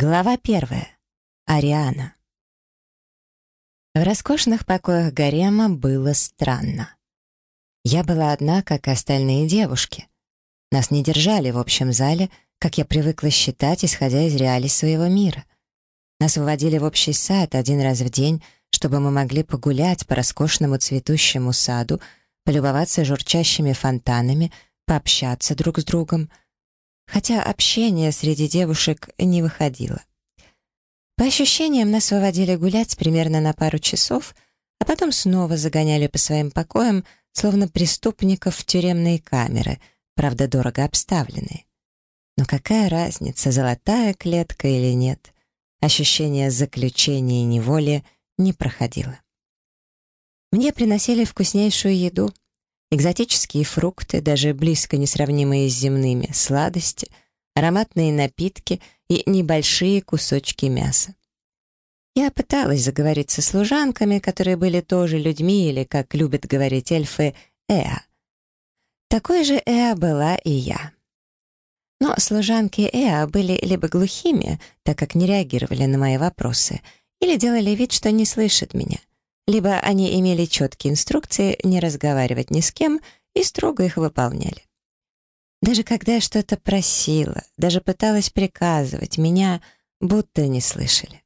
Глава первая. Ариана. В роскошных покоях гарема было странно. Я была одна, как остальные девушки. Нас не держали в общем зале, как я привыкла считать, исходя из реалий своего мира. Нас выводили в общий сад один раз в день, чтобы мы могли погулять по роскошному цветущему саду, полюбоваться журчащими фонтанами, пообщаться друг с другом — хотя общение среди девушек не выходило. По ощущениям, нас выводили гулять примерно на пару часов, а потом снова загоняли по своим покоям, словно преступников в тюремные камеры, правда, дорого обставленные. Но какая разница, золотая клетка или нет? Ощущение заключения и неволи не проходило. Мне приносили вкуснейшую еду, экзотические фрукты, даже близко не сравнимые с земными, сладости, ароматные напитки и небольшие кусочки мяса. Я пыталась заговорить со служанками, которые были тоже людьми или, как любят говорить эльфы, Эа. Такой же Эа была и я. Но служанки Эа были либо глухими, так как не реагировали на мои вопросы, или делали вид, что не слышат меня — либо они имели четкие инструкции не разговаривать ни с кем и строго их выполняли. Даже когда я что-то просила, даже пыталась приказывать, меня будто не слышали.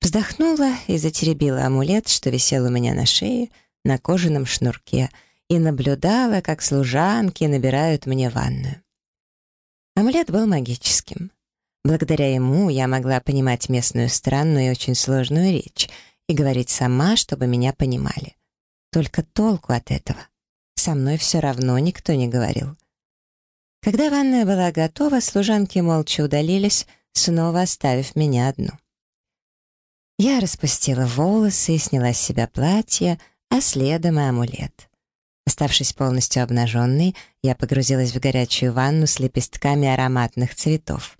Вздохнула и затеребила амулет, что висел у меня на шее, на кожаном шнурке, и наблюдала, как служанки набирают мне ванную. Амулет был магическим. Благодаря ему я могла понимать местную странную и очень сложную речь — и говорить сама, чтобы меня понимали. Только толку от этого. Со мной все равно никто не говорил. Когда ванная была готова, служанки молча удалились, снова оставив меня одну. Я распустила волосы и сняла с себя платье, а следом и амулет. Оставшись полностью обнаженной, я погрузилась в горячую ванну с лепестками ароматных цветов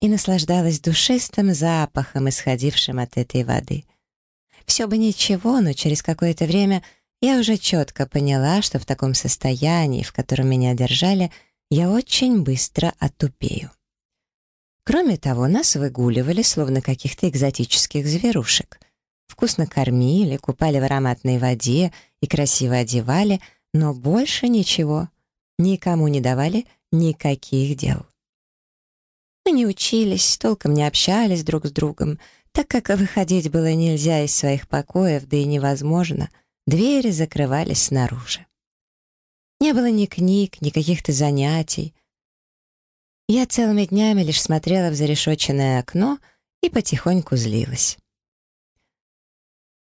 и наслаждалась душистым запахом, исходившим от этой воды — все бы ничего, но через какое-то время я уже четко поняла, что в таком состоянии, в котором меня держали, я очень быстро отупею. Кроме того, нас выгуливали, словно каких-то экзотических зверушек. Вкусно кормили, купали в ароматной воде и красиво одевали, но больше ничего. Никому не давали никаких дел. Мы не учились, толком не общались друг с другом, так как выходить было нельзя из своих покоев, да и невозможно, двери закрывались снаружи. Не было ни книг, ни каких-то занятий. Я целыми днями лишь смотрела в зарешоченное окно и потихоньку злилась.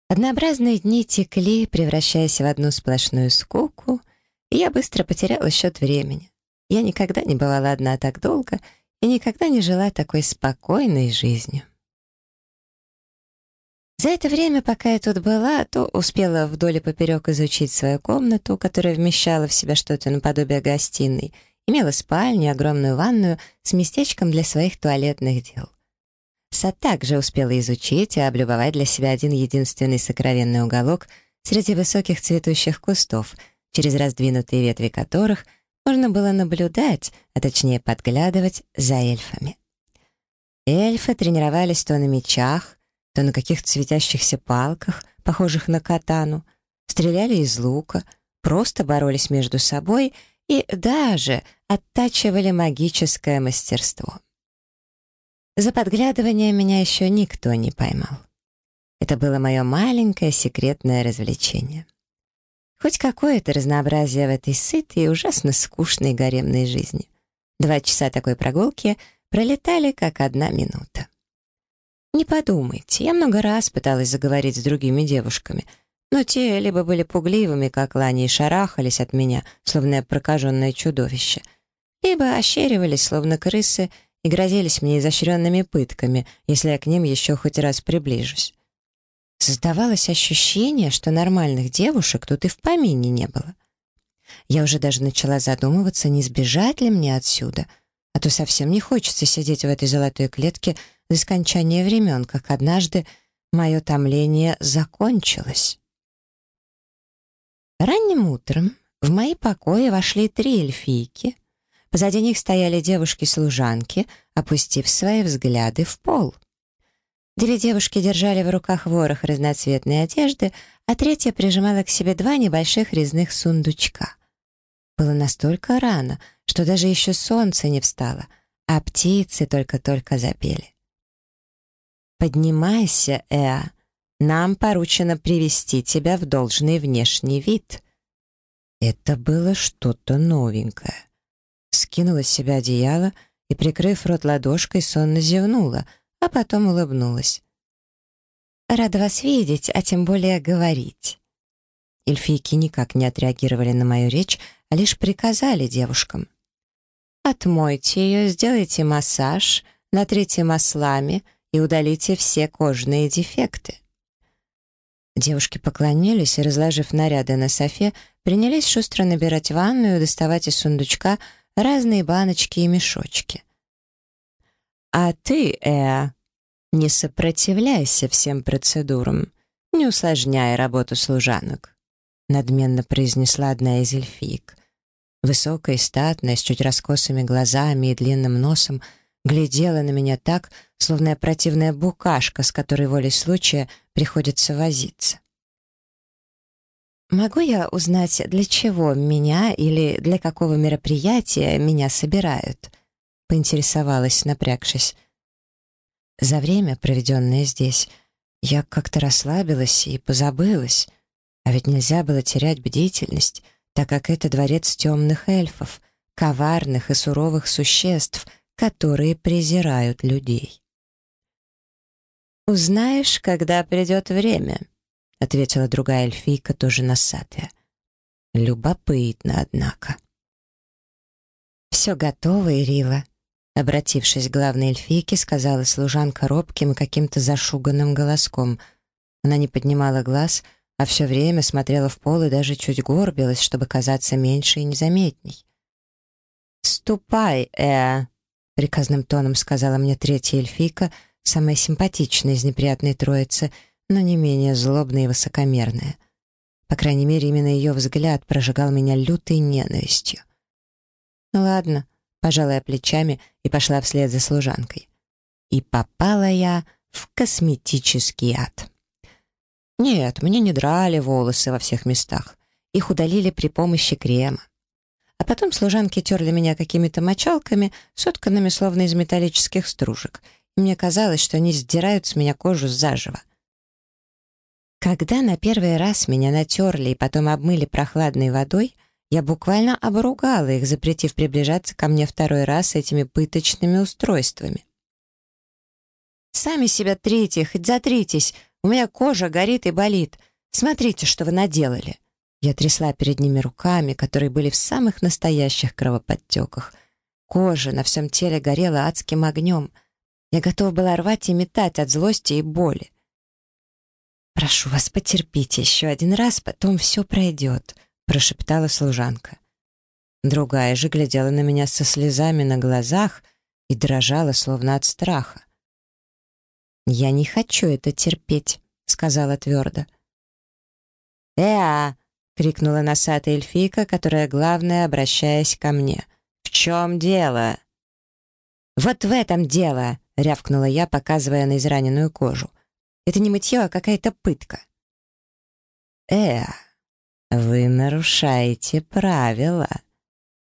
Однообразные дни текли, превращаясь в одну сплошную скуку, и я быстро потеряла счет времени. Я никогда не бывала одна так долго и никогда не жила такой спокойной жизнью. За это время, пока я тут была, то успела вдоль и поперек изучить свою комнату, которая вмещала в себя что-то наподобие гостиной, имела спальню, огромную ванную с местечком для своих туалетных дел. Са также успела изучить и облюбовать для себя один единственный сокровенный уголок среди высоких цветущих кустов, через раздвинутые ветви которых можно было наблюдать, а точнее подглядывать, за эльфами. Эльфы тренировались то на мечах, то на каких-то светящихся палках, похожих на катану, стреляли из лука, просто боролись между собой и даже оттачивали магическое мастерство. За подглядывание меня еще никто не поймал. Это было мое маленькое секретное развлечение. Хоть какое-то разнообразие в этой сытой и ужасно скучной гаремной жизни. Два часа такой прогулки пролетали, как одна минута. Не подумайте, я много раз пыталась заговорить с другими девушками, но те либо были пугливыми, как лани, и шарахались от меня, словно прокаженное чудовище, либо ощеривались, словно крысы, и грозились мне изощренными пытками, если я к ним еще хоть раз приближусь. Создавалось ощущение, что нормальных девушек тут и в помине не было. Я уже даже начала задумываться, не сбежать ли мне отсюда, а то совсем не хочется сидеть в этой золотой клетке — до скончания времен, как однажды мое томление закончилось. Ранним утром в мои покои вошли три эльфийки. Позади них стояли девушки-служанки, опустив свои взгляды в пол. Две девушки держали в руках ворох разноцветной одежды, а третья прижимала к себе два небольших резных сундучка. Было настолько рано, что даже еще солнце не встало, а птицы только-только запели. «Поднимайся, Э. Нам поручено привести тебя в должный внешний вид». Это было что-то новенькое. Скинула с себя одеяло и, прикрыв рот ладошкой, сонно зевнула, а потом улыбнулась. «Рада вас видеть, а тем более говорить». Эльфийки никак не отреагировали на мою речь, а лишь приказали девушкам. «Отмойте ее, сделайте массаж, натрите маслами, и удалите все кожные дефекты». Девушки поклонились и, разложив наряды на софе, принялись шустро набирать ванную и доставать из сундучка разные баночки и мешочки. «А ты, Эа, не сопротивляйся всем процедурам, не усложняй работу служанок», надменно произнесла одна из эльфиек. Высокая, статная, с чуть раскосыми глазами и длинным носом — глядела на меня так, словно я противная букашка, с которой волей случая приходится возиться. «Могу я узнать, для чего меня или для какого мероприятия меня собирают?» — поинтересовалась, напрягшись. За время, проведенное здесь, я как-то расслабилась и позабылась, а ведь нельзя было терять бдительность, так как это дворец темных эльфов, коварных и суровых существ — которые презирают людей. «Узнаешь, когда придет время», — ответила другая эльфийка, тоже носатая. Любопытно, однако. «Все готово, Ирила», — обратившись к главной эльфийке, сказала служанка робким и каким-то зашуганным голоском. Она не поднимала глаз, а все время смотрела в пол и даже чуть горбилась, чтобы казаться меньше и незаметней. «Ступай, Эа», Приказным тоном сказала мне третья эльфийка, самая симпатичная из неприятной троицы, но не менее злобная и высокомерная. По крайней мере, именно ее взгляд прожигал меня лютой ненавистью. «Ладно», — пожала я плечами и пошла вслед за служанкой. И попала я в косметический ад. Нет, мне не драли волосы во всех местах. Их удалили при помощи крема а потом служанки терли меня какими-то мочалками, сотканными словно из металлических стружек. И мне казалось, что они сдирают с меня кожу заживо. Когда на первый раз меня натерли и потом обмыли прохладной водой, я буквально обругала их, запретив приближаться ко мне второй раз этими пыточными устройствами. «Сами себя трите, хоть затритесь, у меня кожа горит и болит. Смотрите, что вы наделали!» Я трясла перед ними руками, которые были в самых настоящих кровоподтеках. Кожа на всем теле горела адским огнем. Я готова была рвать и метать от злости и боли. «Прошу вас, потерпите еще один раз, потом все пройдет», — прошептала служанка. Другая же глядела на меня со слезами на глазах и дрожала, словно от страха. «Я не хочу это терпеть», — сказала твердо. «Эа!» — крикнула носатая эльфийка, которая, главное, обращаясь ко мне. «В чем дело?» «Вот в этом дело!» — рявкнула я, показывая на израненную кожу. «Это не мытье, а какая-то пытка». «Э, вы нарушаете правила!»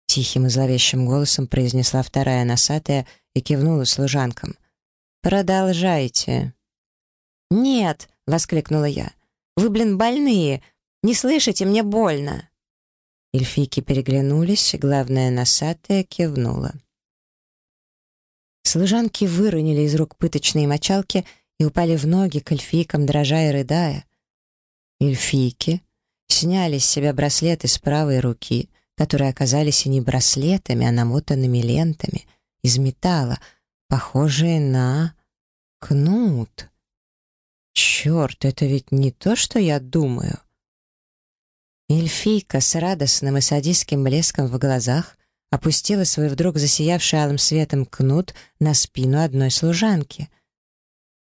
Тихим и зловещим голосом произнесла вторая носатая и кивнула служанкам. «Продолжайте». «Нет!» — воскликнула я. «Вы, блин, больные! Не слышите, мне больно!» Эльфийки переглянулись, главная носатая кивнула. Служанки выронили из рук пыточные мочалки и упали в ноги к эльфийкам, дрожа и рыдая. Эльфийки сняли с себя браслеты с правой руки, которые оказались и не браслетами, а намотанными лентами из металла, похожие на кнут. «Черт, это ведь не то, что я думаю!» Эльфийка с радостным и садистским блеском в глазах опустила свой вдруг засиявший алым светом кнут на спину одной служанки.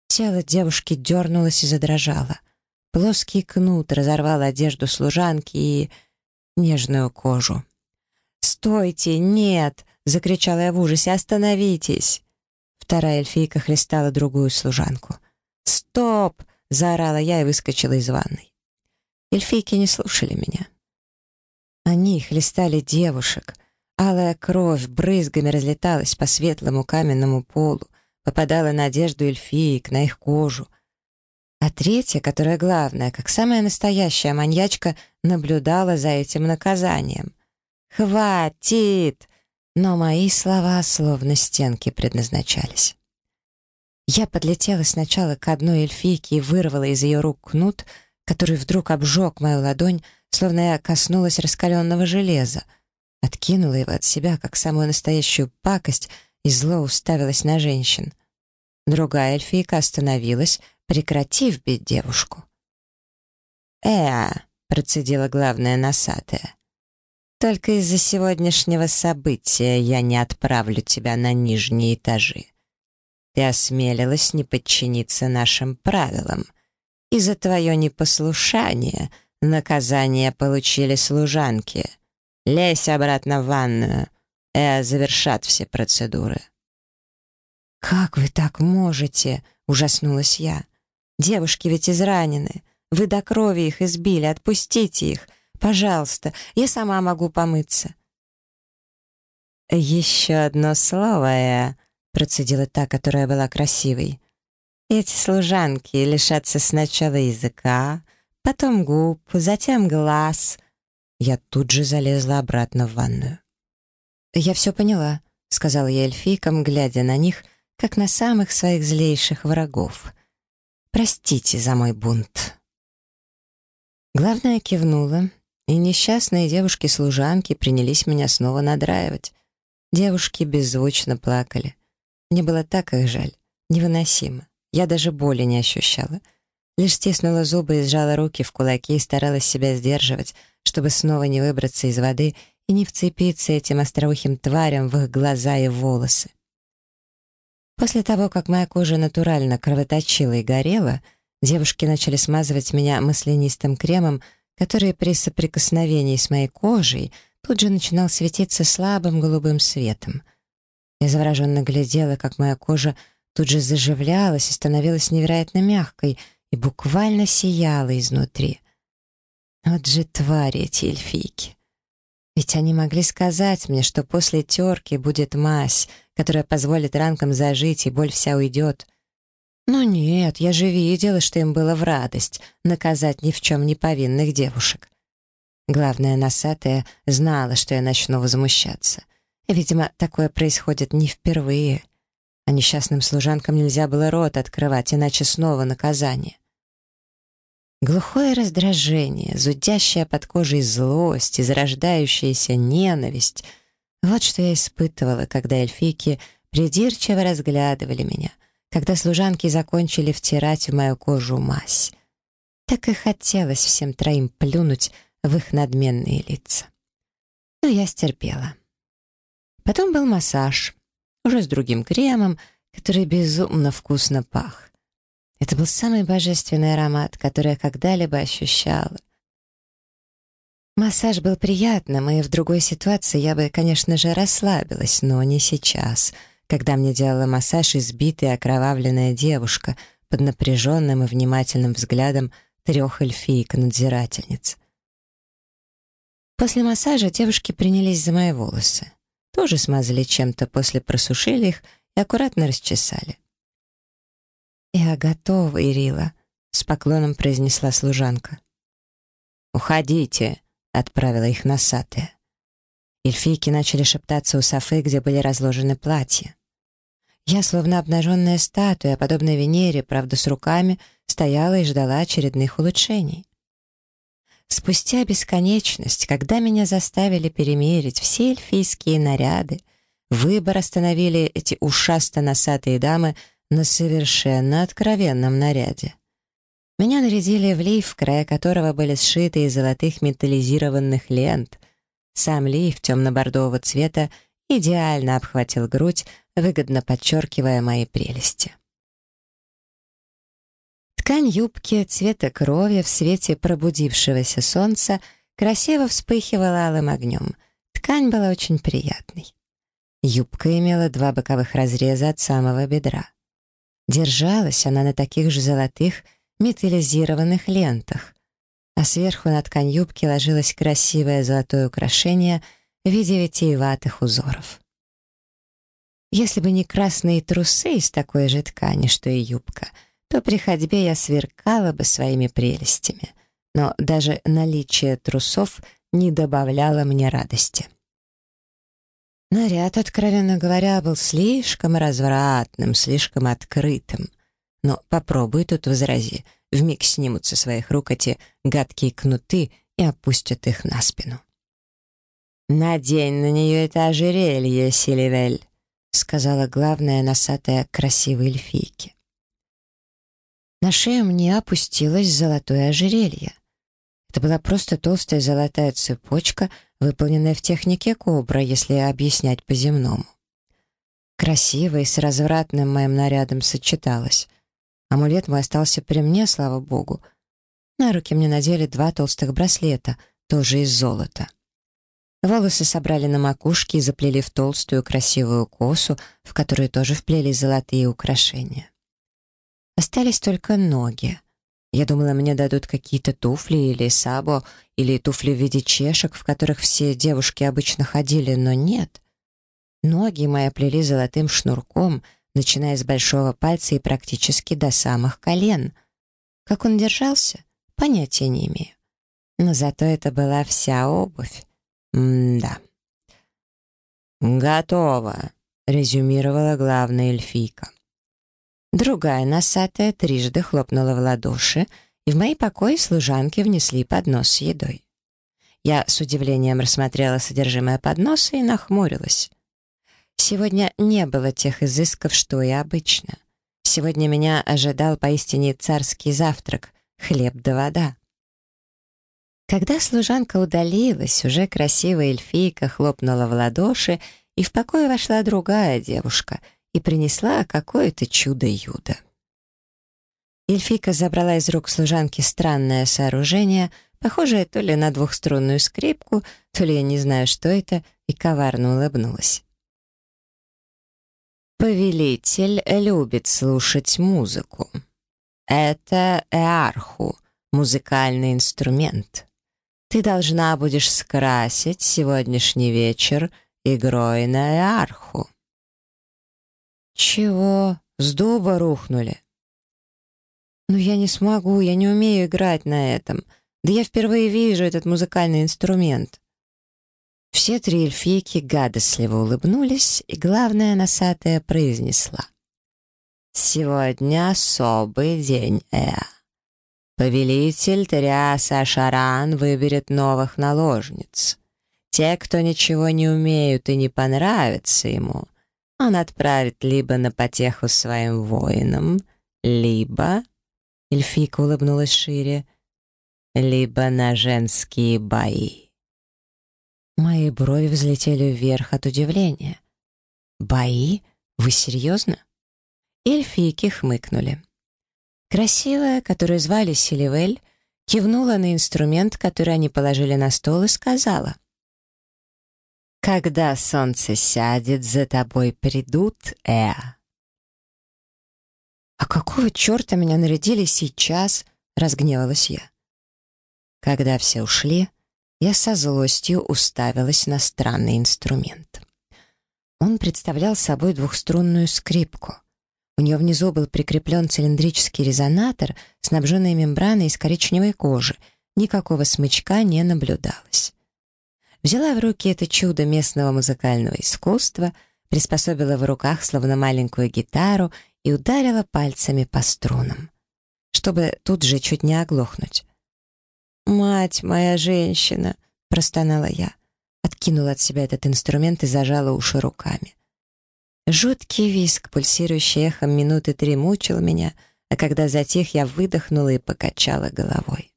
Тело девушки дернулось и задрожало. Плоский кнут разорвал одежду служанки и нежную кожу. «Стойте! Нет!» — закричала я в ужасе. «Остановитесь!» Вторая эльфийка хлестала другую служанку. «Стоп!» — заорала я и выскочила из ванной эльфийки не слушали меня. Они хлестали девушек. Алая кровь брызгами разлеталась по светлому каменному полу, попадала на одежду эльфиек, на их кожу. А третья, которая главная, как самая настоящая маньячка, наблюдала за этим наказанием. «Хватит!» Но мои слова словно стенки предназначались. Я подлетела сначала к одной эльфийке и вырвала из ее рук кнут — который вдруг обжег мою ладонь, словно я коснулась раскаленного железа. Откинула его от себя, как самую настоящую пакость, и зло уставилась на женщин. Другая эльфийка остановилась, прекратив бить девушку. Э, процедила главная носатая. «Только из-за сегодняшнего события я не отправлю тебя на нижние этажи. Ты осмелилась не подчиниться нашим правилам — и за твое непослушание наказание получили служанки. Лезь обратно в ванную и завершат все процедуры». «Как вы так можете?» — ужаснулась я. «Девушки ведь изранены. Вы до крови их избили. Отпустите их. Пожалуйста, я сама могу помыться». «Еще одно слово, Э», — процедила та, которая была красивой. Эти служанки лишатся сначала языка, потом губ, затем глаз. Я тут же залезла обратно в ванную. «Я все поняла», — сказала я эльфийкам, глядя на них, как на самых своих злейших врагов. «Простите за мой бунт». Главная кивнула, и несчастные девушки-служанки принялись меня снова надраивать. Девушки беззвучно плакали. Мне было так их жаль, невыносимо. Я даже боли не ощущала. Лишь стиснула зубы и сжала руки в кулаки и старалась себя сдерживать, чтобы снова не выбраться из воды и не вцепиться этим остроухим тварям в их глаза и волосы. После того, как моя кожа натурально кровоточила и горела, девушки начали смазывать меня маслянистым кремом, который при соприкосновении с моей кожей тут же начинал светиться слабым голубым светом. Я завороженно глядела, как моя кожа тут же заживлялась и становилась невероятно мягкой и буквально сияла изнутри. Вот же твари эти эльфийки. Ведь они могли сказать мне, что после терки будет мазь, которая позволит ранкам зажить, и боль вся уйдет. Но нет, я же видела, что им было в радость наказать ни в чем не повинных девушек. Главное, носатая знала, что я начну возмущаться. Видимо, такое происходит не впервые. А несчастным служанкам нельзя было рот открывать, иначе снова наказание. Глухое раздражение, зудящая под кожей злость и зарождающаяся ненависть — вот что я испытывала, когда эльфийки придирчиво разглядывали меня, когда служанки закончили втирать в мою кожу мазь. Так и хотелось всем троим плюнуть в их надменные лица. Но я стерпела. Потом был массаж уже с другим кремом, который безумно вкусно пах. Это был самый божественный аромат, который я когда-либо ощущала. Массаж был приятным, и в другой ситуации я бы, конечно же, расслабилась, но не сейчас, когда мне делала массаж избитая окровавленная девушка под напряженным и внимательным взглядом трех эльфийк-надзирательниц. После массажа девушки принялись за мои волосы тоже смазали чем-то после просушили их и аккуратно расчесали. «Я готова, Ирила», — с поклоном произнесла служанка. «Уходите», — отправила их носатая. Эльфийки начали шептаться у Софы, где были разложены платья. Я, словно обнаженная статуя, подобная Венере, правда, с руками, стояла и ждала очередных улучшений. Спустя бесконечность, когда меня заставили перемерить все эльфийские наряды, выбор остановили эти ушасто-носатые дамы на совершенно откровенном наряде. Меня нарядили в лиф, края которого были сшиты из золотых металлизированных лент. Сам лиф темно-бордового цвета идеально обхватил грудь, выгодно подчеркивая мои прелести. Ткань юбки цвета крови в свете пробудившегося солнца красиво вспыхивала алым огнем. Ткань была очень приятной. Юбка имела два боковых разреза от самого бедра. Держалась она на таких же золотых металлизированных лентах, а сверху на ткань юбки ложилось красивое золотое украшение в виде витиеватых узоров. Если бы не красные трусы из такой же ткани, что и юбка — то при ходьбе я сверкала бы своими прелестями, но даже наличие трусов не добавляло мне радости. Наряд, откровенно говоря, был слишком развратным, слишком открытым. Но попробуй тут возрази, вмиг снимут со своих рук эти гадкие кнуты и опустят их на спину. «Надень на нее это ожерелье, Сильвель», — сказала главная носатая красивой эльфийки. На шею мне опустилось золотое ожерелье. Это была просто толстая золотая цепочка, выполненная в технике кобра, если объяснять по-земному. Красиво и с развратным моим нарядом сочеталось. Амулет мой остался при мне, слава богу. На руки мне надели два толстых браслета, тоже из золота. Волосы собрали на макушке и заплели в толстую красивую косу, в которую тоже вплели золотые украшения остались только ноги. Я думала, мне дадут какие-то туфли или сабо, или туфли в виде чешек, в которых все девушки обычно ходили, но нет. Ноги мои плели золотым шнурком, начиная с большого пальца и практически до самых колен. Как он держался, понятия не имею. Но зато это была вся обувь. М-да. «Готово», — резюмировала главная эльфийка. Другая носатая трижды хлопнула в ладоши, и в мои покои служанки внесли поднос с едой. Я с удивлением рассмотрела содержимое подноса и нахмурилась. Сегодня не было тех изысков, что и обычно. Сегодня меня ожидал поистине царский завтрак — хлеб да вода. Когда служанка удалилась, уже красивая эльфийка хлопнула в ладоши, и в покое вошла другая девушка — и принесла какое-то чудо юда. Эльфика забрала из рук служанки странное сооружение, похожее то ли на двухструнную скрипку, то ли я не знаю, что это, и коварно улыбнулась. «Повелитель любит слушать музыку. Это эарху, музыкальный инструмент. Ты должна будешь скрасить сегодняшний вечер игрой на эарху». Чего? Сдоба рухнули. Но я не смогу, я не умею играть на этом. Да я впервые вижу этот музыкальный инструмент. Все три эльфийки гадостливо улыбнулись, и главная носатая произнесла. «Сегодня особый день, Эа. Повелитель Триаса Шаран выберет новых наложниц. Те, кто ничего не умеют и не понравится ему, он отправит либо на потеху своим воинам, либо...» Эльфийка улыбнулась шире. «Либо на женские бои». Мои брови взлетели вверх от удивления. «Бои? Вы серьезно?» Эльфийки хмыкнули. Красивая, которую звали Селивель, кивнула на инструмент, который они положили на стол, и сказала — когда солнце сядет, за тобой придут, Э. «А какого черта меня нарядили сейчас?» — разгневалась я. Когда все ушли, я со злостью уставилась на странный инструмент. Он представлял собой двухструнную скрипку. У нее внизу был прикреплен цилиндрический резонатор, снабженный мембраной из коричневой кожи. Никакого смычка не наблюдалось взяла в руки это чудо местного музыкального искусства, приспособила в руках словно маленькую гитару и ударила пальцами по струнам, чтобы тут же чуть не оглохнуть. «Мать моя женщина!» — простонала я, откинула от себя этот инструмент и зажала уши руками. Жуткий виск, пульсирующий эхом минуты три, мучил меня, а когда затих, я выдохнула и покачала головой.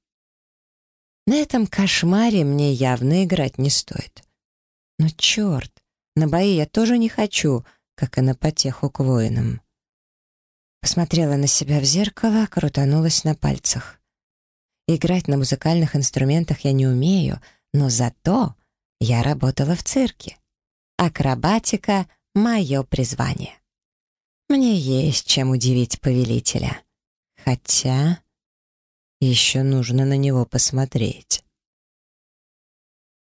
На этом кошмаре мне явно играть не стоит. Но черт, на бои я тоже не хочу, как и на потеху к воинам. Посмотрела на себя в зеркало, крутанулась на пальцах. Играть на музыкальных инструментах я не умею, но зато я работала в цирке. Акробатика — мое призвание. Мне есть чем удивить повелителя. Хотя еще нужно на него посмотреть.